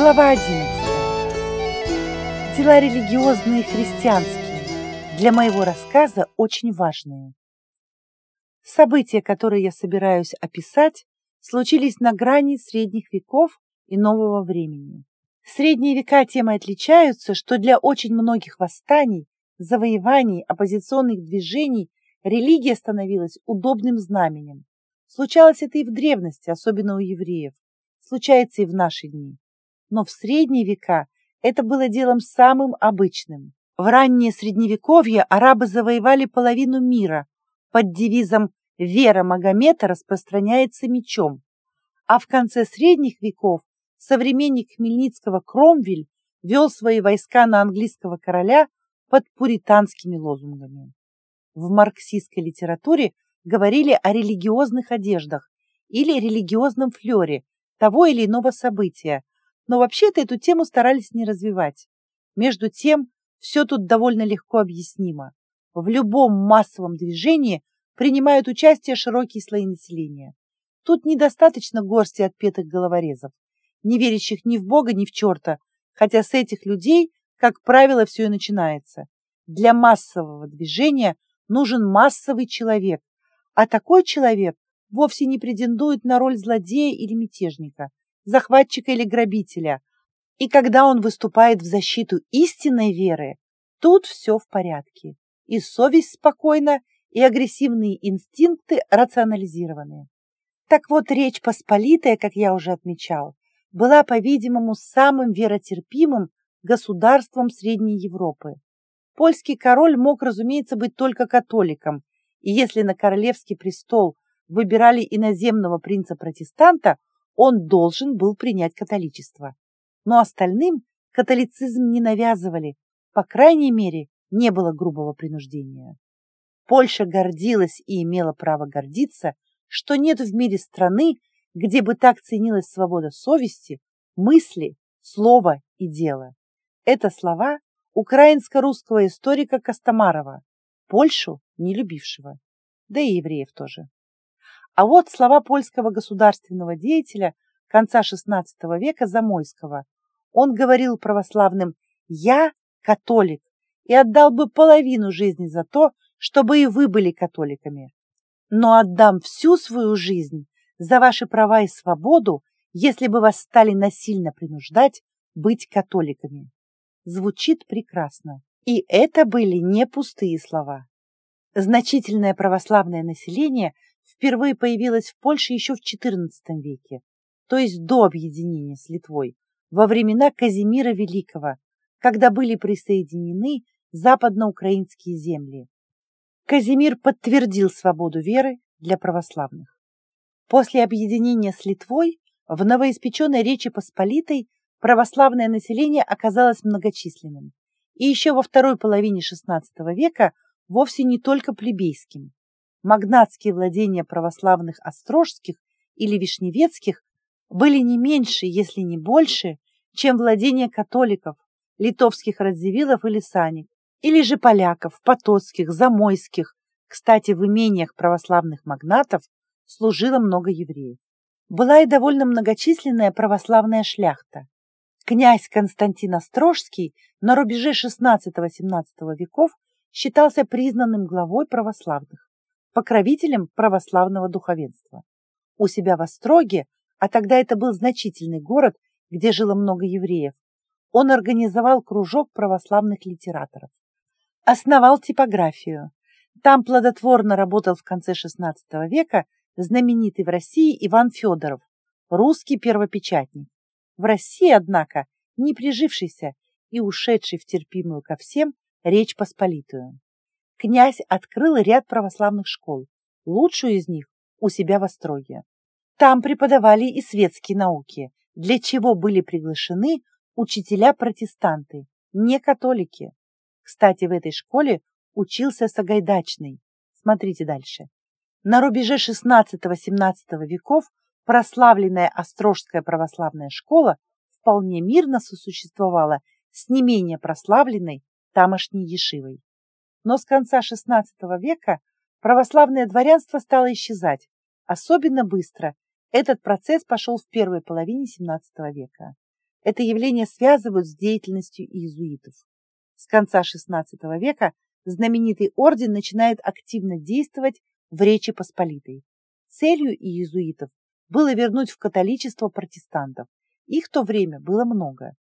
Глава 11. Дела религиозные и христианские для моего рассказа очень важные. События, которые я собираюсь описать, случились на грани средних веков и нового времени. Средние века тем и отличаются, что для очень многих восстаний, завоеваний, оппозиционных движений религия становилась удобным знаменем. Случалось это и в древности, особенно у евреев. Случается и в наши дни. Но в средние века это было делом самым обычным. В раннее средневековье арабы завоевали половину мира под девизом «Вера Магомета распространяется мечом», а в конце средних веков современник Хмельницкого Кромвель вел свои войска на английского короля под пуританскими лозунгами. В марксистской литературе говорили о религиозных одеждах или религиозном флёре того или иного события, но вообще-то эту тему старались не развивать. Между тем, все тут довольно легко объяснимо. В любом массовом движении принимают участие широкие слои населения. Тут недостаточно горсти отпетых головорезов, не верящих ни в Бога, ни в черта, хотя с этих людей, как правило, все и начинается. Для массового движения нужен массовый человек, а такой человек вовсе не претендует на роль злодея или мятежника, захватчика или грабителя. И когда он выступает в защиту истинной веры, тут все в порядке. И совесть спокойна, и агрессивные инстинкты рационализированы. Так вот, Речь Посполитая, как я уже отмечал, была, по-видимому, самым веротерпимым государством Средней Европы. Польский король мог, разумеется, быть только католиком, и если на королевский престол выбирали иноземного принца-протестанта, он должен был принять католичество. Но остальным католицизм не навязывали, по крайней мере, не было грубого принуждения. Польша гордилась и имела право гордиться, что нет в мире страны, где бы так ценилась свобода совести, мысли, слова и дела. Это слова украинско-русского историка Костомарова, Польшу не любившего, да и евреев тоже. А вот слова польского государственного деятеля конца XVI века Замойского. Он говорил православным «Я католик» и отдал бы половину жизни за то, чтобы и вы были католиками. Но отдам всю свою жизнь за ваши права и свободу, если бы вас стали насильно принуждать быть католиками. Звучит прекрасно. И это были не пустые слова. Значительное православное население впервые появилась в Польше еще в XIV веке, то есть до объединения с Литвой, во времена Казимира Великого, когда были присоединены западноукраинские земли. Казимир подтвердил свободу веры для православных. После объединения с Литвой в новоиспеченной Речи Посполитой православное население оказалось многочисленным, и еще во второй половине XVI века вовсе не только плебейским магнатские владения православных острожских или вишневецких были не меньше, если не больше, чем владения католиков, литовских радзивиллов или санек, или же поляков, потоцких, замойских. Кстати, в имениях православных магнатов служило много евреев. Была и довольно многочисленная православная шляхта. Князь Константин Острожский на рубеже XVI-XVII веков считался признанным главой православных покровителем православного духовенства. У себя в Остроге, а тогда это был значительный город, где жило много евреев, он организовал кружок православных литераторов. Основал типографию. Там плодотворно работал в конце XVI века знаменитый в России Иван Федоров, русский первопечатник. В России, однако, не прижившийся и ушедший в терпимую ко всем Речь Посполитую князь открыл ряд православных школ, лучшую из них у себя в Остроге. Там преподавали и светские науки, для чего были приглашены учителя-протестанты, не католики. Кстати, в этой школе учился Сагайдачный. Смотрите дальше. На рубеже XVI-XVII веков прославленная Острожская православная школа вполне мирно сосуществовала с не менее прославленной тамошней Ешивой. Но с конца XVI века православное дворянство стало исчезать. Особенно быстро этот процесс пошел в первой половине XVII века. это явление связывают с деятельностью иезуитов. С конца XVI века знаменитый орден начинает активно действовать в Речи Посполитой. Целью иезуитов было вернуть в католичество протестантов, их в то время было много,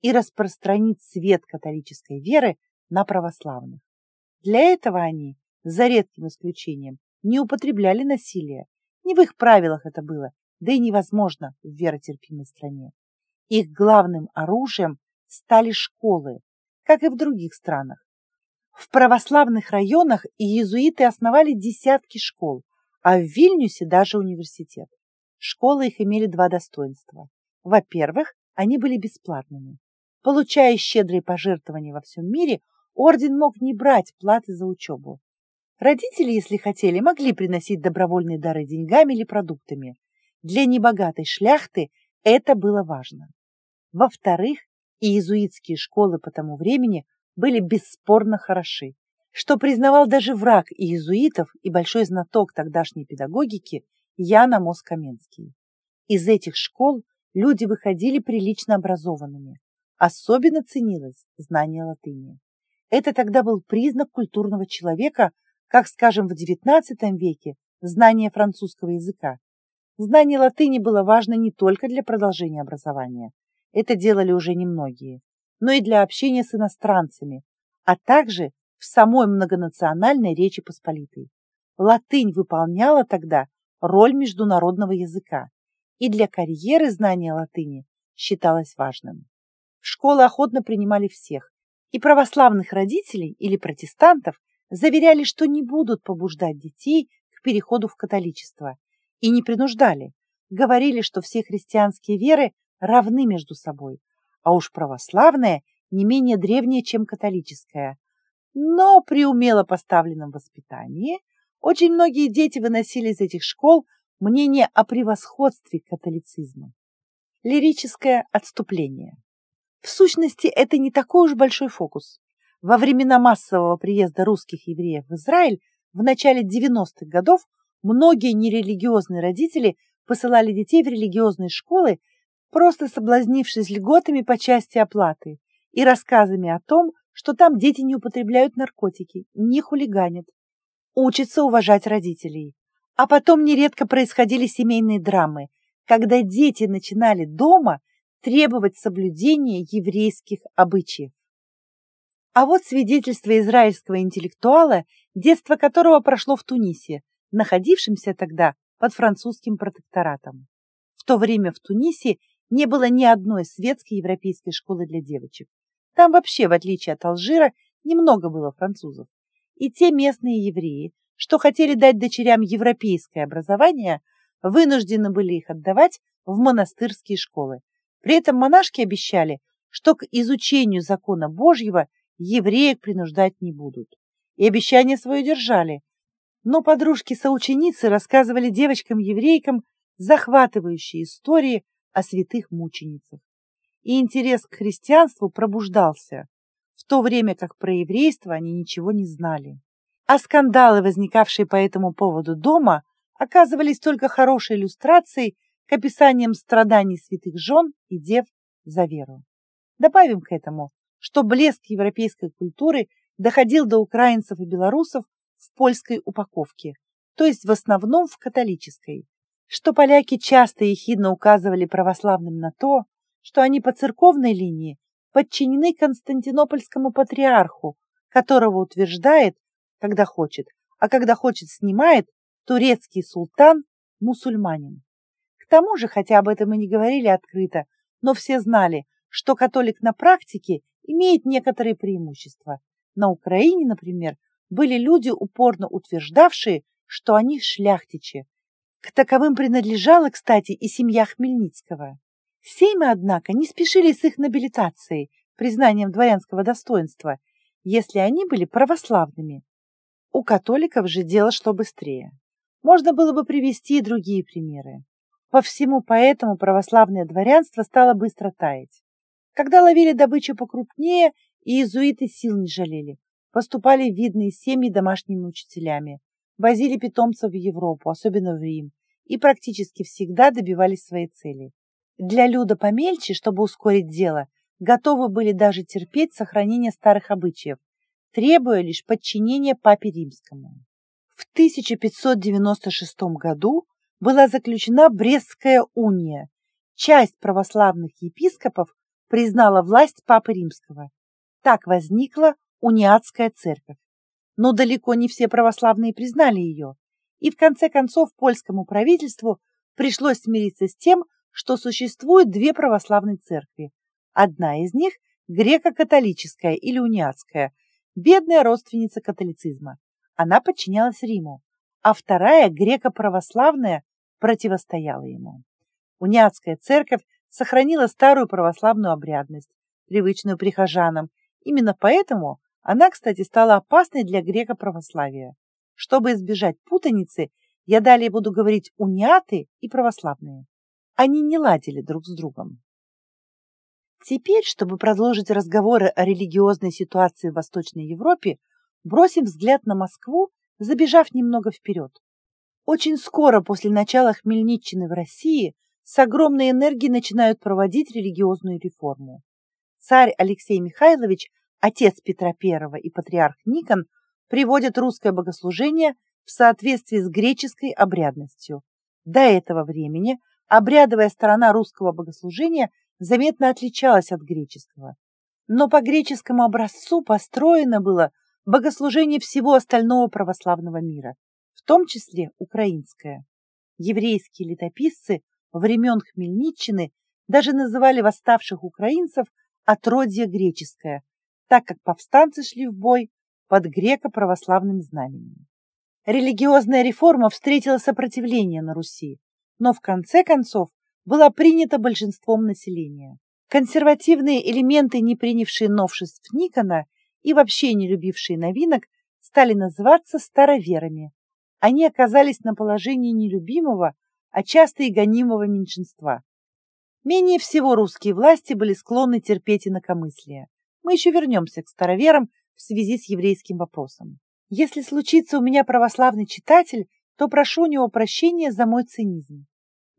и распространить свет католической веры на православных. Для этого они, за редким исключением, не употребляли насилие. Не в их правилах это было, да и невозможно в веротерпимой стране. Их главным оружием стали школы, как и в других странах. В православных районах иезуиты основали десятки школ, а в Вильнюсе даже университет. Школы их имели два достоинства. Во-первых, они были бесплатными. Получая щедрые пожертвования во всем мире, орден мог не брать платы за учебу. Родители, если хотели, могли приносить добровольные дары деньгами или продуктами. Для небогатой шляхты это было важно. Во-вторых, иезуитские школы по тому времени были бесспорно хороши, что признавал даже враг иезуитов и большой знаток тогдашней педагогики Ян Амос Каменский. Из этих школ люди выходили прилично образованными. Особенно ценилось знание латыни. Это тогда был признак культурного человека, как, скажем, в XIX веке знание французского языка. Знание латыни было важно не только для продолжения образования, это делали уже немногие, но и для общения с иностранцами, а также в самой многонациональной Речи Посполитой. Латынь выполняла тогда роль международного языка, и для карьеры знания латыни считалось важным. Школы охотно принимали всех, и православных родителей или протестантов заверяли, что не будут побуждать детей к переходу в католичество, и не принуждали, говорили, что все христианские веры равны между собой, а уж православная не менее древняя, чем католическая. Но при умело поставленном воспитании очень многие дети выносили из этих школ мнение о превосходстве католицизма. Лирическое отступление. В сущности, это не такой уж большой фокус. Во времена массового приезда русских евреев в Израиль в начале 90-х годов многие нерелигиозные родители посылали детей в религиозные школы, просто соблазнившись льготами по части оплаты и рассказами о том, что там дети не употребляют наркотики, не хулиганят, учится уважать родителей. А потом нередко происходили семейные драмы, когда дети начинали дома требовать соблюдения еврейских обычаев. А вот свидетельство израильского интеллектуала, детство которого прошло в Тунисе, находившемся тогда под французским протекторатом. В то время в Тунисе не было ни одной светской европейской школы для девочек. Там вообще, в отличие от Алжира, немного было французов и те местные евреи, что хотели дать дочерям европейское образование, вынуждены были их отдавать в монастырские школы. При этом монашки обещали, что к изучению закона Божьего евреек принуждать не будут. И обещание свое держали. Но подружки-соученицы рассказывали девочкам-еврейкам захватывающие истории о святых мученицах. И интерес к христианству пробуждался в то время как про еврейство они ничего не знали. А скандалы, возникавшие по этому поводу дома, оказывались только хорошей иллюстрацией к описаниям страданий святых жен и дев за веру. Добавим к этому, что блеск европейской культуры доходил до украинцев и белорусов в польской упаковке, то есть в основном в католической, что поляки часто ехидно указывали православным на то, что они по церковной линии подчинены Константинопольскому патриарху, которого утверждает, когда хочет, а когда хочет снимает турецкий султан мусульманин. К тому же, хотя об этом и не говорили открыто, но все знали, что католик на практике имеет некоторые преимущества. На Украине, например, были люди, упорно утверждавшие, что они шляхтичи. К таковым принадлежала, кстати, и семья Хмельницкого. Сеймы, однако, не спешили с их нобилитацией, признанием дворянского достоинства, если они были православными. У католиков же дело шло быстрее. Можно было бы привести и другие примеры. По всему поэтому православное дворянство стало быстро таять. Когда ловили добычу покрупнее, иезуиты сил не жалели. Поступали видные семьи домашними учителями, возили питомцев в Европу, особенно в Рим, и практически всегда добивались своей цели. Для люда помельче, чтобы ускорить дело, готовы были даже терпеть сохранение старых обычаев, требуя лишь подчинения папе римскому. В 1596 году была заключена Брестская уния. Часть православных епископов признала власть папы римского. Так возникла униатская церковь. Но далеко не все православные признали ее, и в конце концов польскому правительству пришлось смириться с тем, что существует две православные церкви. Одна из них – греко-католическая или униатская, бедная родственница католицизма. Она подчинялась Риму, а вторая, греко-православная, противостояла ему. Униатская церковь сохранила старую православную обрядность, привычную прихожанам. Именно поэтому она, кстати, стала опасной для греко-православия. Чтобы избежать путаницы, я далее буду говорить униаты и православные. Они не ладили друг с другом. Теперь, чтобы продолжить разговоры о религиозной ситуации в Восточной Европе, бросим взгляд на Москву, забежав немного вперед. Очень скоро после начала Хмельниччины в России с огромной энергией начинают проводить религиозную реформу. Царь Алексей Михайлович, отец Петра I и патриарх Никон приводят русское богослужение в соответствии с греческой обрядностью. До этого времени обрядовая сторона русского богослужения заметно отличалась от греческого. Но по греческому образцу построено было богослужение всего остального православного мира, в том числе украинское. Еврейские летописцы времен Хмельниччины даже называли восставших украинцев отродье греческое, так как повстанцы шли в бой под греко-православным знаменем. Религиозная реформа встретила сопротивление на Руси, но в конце концов была принята большинством населения. Консервативные элементы, не принявшие новшеств Никона и вообще не любившие новинок, стали называться староверами. Они оказались на положении нелюбимого, а часто и гонимого меньшинства. Менее всего русские власти были склонны терпеть инакомыслие. Мы еще вернемся к староверам в связи с еврейским вопросом. Если случится у меня православный читатель, то прошу у него прощения за мой цинизм.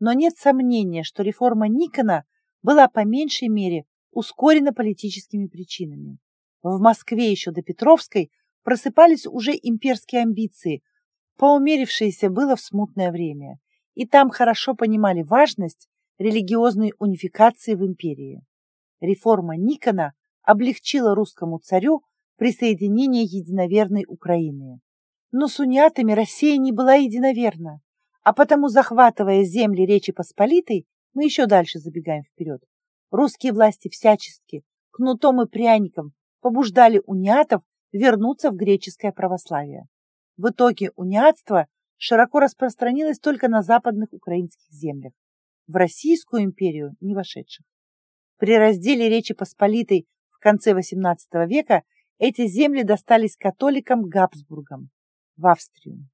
Но нет сомнения, что реформа Никона была по меньшей мере ускорена политическими причинами. В Москве еще до Петровской просыпались уже имперские амбиции, поумерившиеся было в смутное время, и там хорошо понимали важность религиозной унификации в империи. Реформа Никона облегчила русскому царю присоединение единоверной Украины. Но с униатами Россия не была единоверна, а потому, захватывая земли Речи Посполитой, мы еще дальше забегаем вперед. Русские власти всячески, кнутом и пряником, побуждали униатов вернуться в греческое православие. В итоге униатство широко распространилось только на западных украинских землях, в Российскую империю не вошедших. При разделе Речи Посполитой в конце XVIII века эти земли достались католикам Габсбургам в Австрию.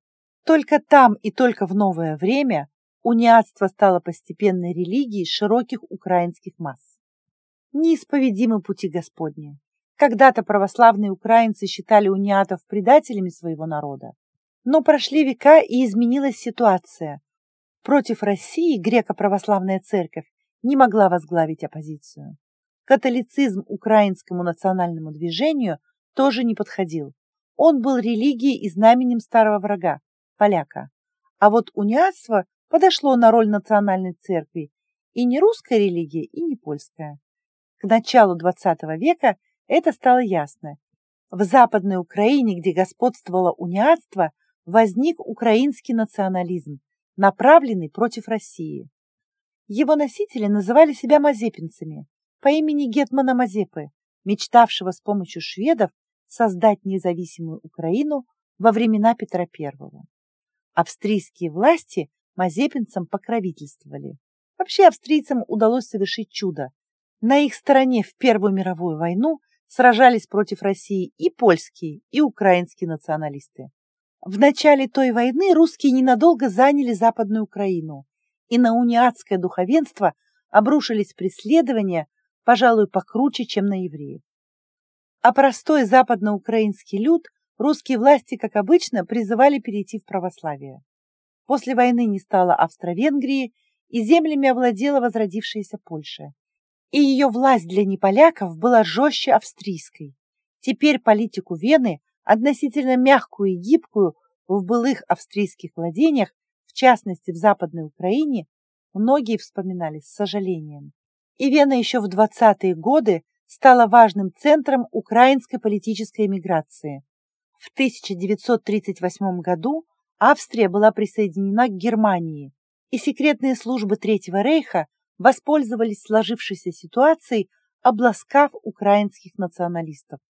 Только там и только в новое время униатство стало постепенной религией широких украинских масс. Неисповедимы пути Господни. Когда-то православные украинцы считали униатов предателями своего народа. Но прошли века и изменилась ситуация. Против России греко-православная церковь не могла возглавить оппозицию. Католицизм украинскому национальному движению тоже не подходил. Он был религией и знаменем старого врага – поляка. А вот униатство подошло на роль национальной церкви и не русская религия, и не польская. К началу XX века это стало ясно. В Западной Украине, где господствовало униатство, возник украинский национализм, направленный против России. Его носители называли себя мазепинцами по имени Гетмана Мазепы, мечтавшего с помощью шведов создать независимую Украину во времена Петра I. Австрийские власти мазепинцам покровительствовали. Вообще австрийцам удалось совершить чудо. На их стороне в Первую мировую войну сражались против России и польские, и украинские националисты. В начале той войны русские ненадолго заняли Западную Украину, и на униатское духовенство обрушились преследования, пожалуй, покруче, чем на евреев. А простой западноукраинский люд русские власти, как обычно, призывали перейти в православие. После войны не стало Австро-Венгрии, и землями овладела возродившаяся Польша. И ее власть для неполяков была жестче австрийской. Теперь политику Вены, относительно мягкую и гибкую, в былых австрийских владениях, в частности в Западной Украине, многие вспоминали с сожалением. И Вена еще в 20-е годы стала важным центром украинской политической эмиграции. В 1938 году Австрия была присоединена к Германии, и секретные службы Третьего рейха воспользовались сложившейся ситуацией, обласкав украинских националистов.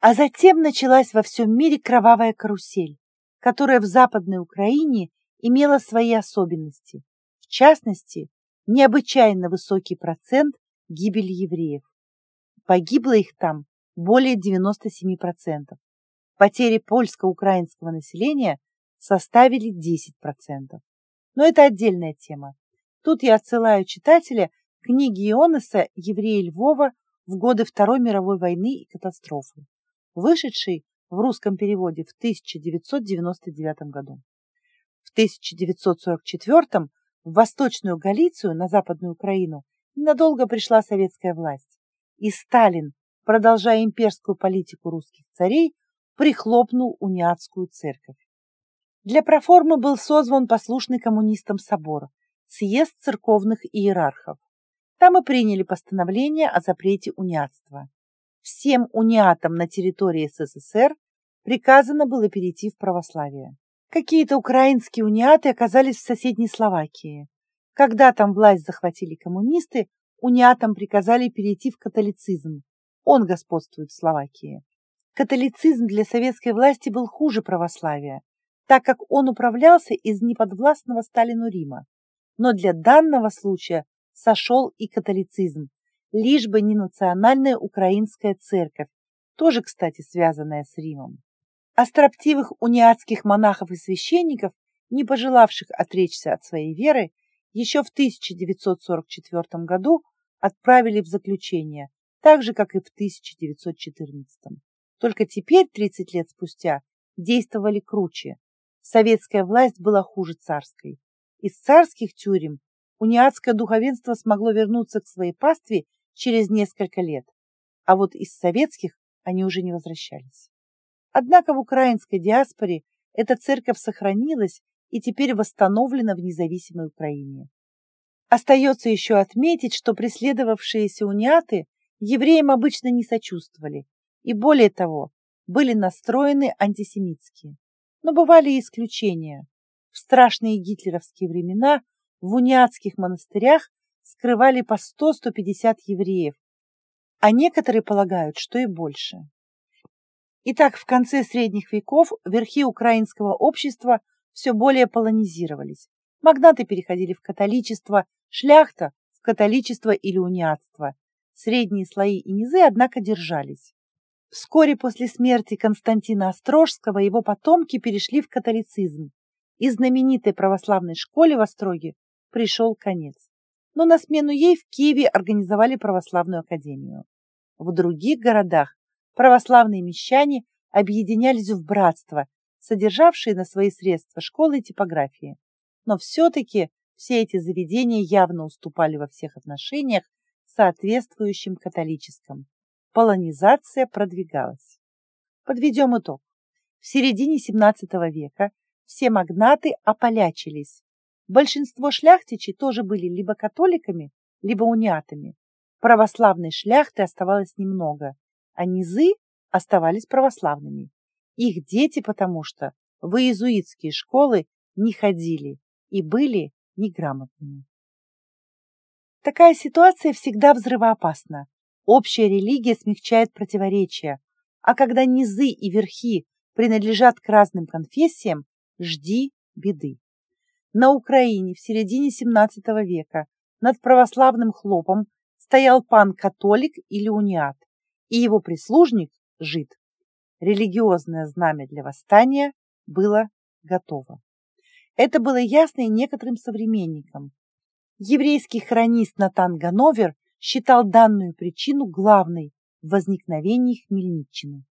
А затем началась во всем мире кровавая карусель, которая в Западной Украине имела свои особенности, в частности, необычайно высокий процент гибели евреев. Погибло их там более 97%. Потери польско-украинского населения составили 10%. Но это отдельная тема. Тут я отсылаю читателя к книге Ионеса «Евреи Львова в годы Второй мировой войны и катастрофы», вышедшей в русском переводе в 1999 году. В 1944 в Восточную Галицию, на Западную Украину, ненадолго пришла советская власть, и Сталин, продолжая имперскую политику русских царей, прихлопнул униатскую церковь. Для проформы был созван послушный коммунистам собор, съезд церковных иерархов. Там и приняли постановление о запрете униатства. Всем униатам на территории СССР приказано было перейти в православие. Какие-то украинские униаты оказались в соседней Словакии. Когда там власть захватили коммунисты, униатам приказали перейти в католицизм. Он господствует в Словакии. Католицизм для советской власти был хуже православия, так как он управлялся из неподвластного Сталину Рима. Но для данного случая сошел и католицизм, лишь бы не национальная украинская церковь, тоже, кстати, связанная с Римом. А строптивых униатских монахов и священников, не пожелавших отречься от своей веры, еще в 1944 году отправили в заключение, так же, как и в 1914. Только теперь, 30 лет спустя, действовали круче, Советская власть была хуже царской. Из царских тюрем униатское духовенство смогло вернуться к своей пастве через несколько лет, а вот из советских они уже не возвращались. Однако в украинской диаспоре эта церковь сохранилась и теперь восстановлена в независимой Украине. Остается еще отметить, что преследовавшиеся униаты евреям обычно не сочувствовали и, более того, были настроены антисемитски. Но бывали и исключения. Страшные гитлеровские времена в униатских монастырях скрывали по 100-150 евреев, а некоторые полагают, что и больше. Итак, в конце средних веков верхи украинского общества все более полонизировались. Магнаты переходили в католичество, шляхта – в католичество или униатство. Средние слои и низы, однако, держались. Вскоре после смерти Константина Острожского его потомки перешли в католицизм, и знаменитой православной школе в Остроге пришел конец. Но на смену ей в Киеве организовали православную академию. В других городах православные мещане объединялись в братство, содержавшие на свои средства школы и типографии. Но все-таки все эти заведения явно уступали во всех отношениях соответствующим католическим полонизация продвигалась. Подведем итог. В середине XVII века все магнаты ополячились. Большинство шляхтичей тоже были либо католиками, либо униатами. Православной шляхты оставалось немного, а низы оставались православными. Их дети потому что в иезуитские школы не ходили и были неграмотными. Такая ситуация всегда взрывоопасна, Общая религия смягчает противоречия, а когда низы и верхи принадлежат к разным конфессиям, жди беды. На Украине в середине XVII века над православным хлопом стоял пан-католик или униат, и его прислужник – жид. Религиозное знамя для восстания было готово. Это было ясно и некоторым современникам. Еврейский хронист Натан Гановер считал данную причину главной в возникновении Хмельниччины.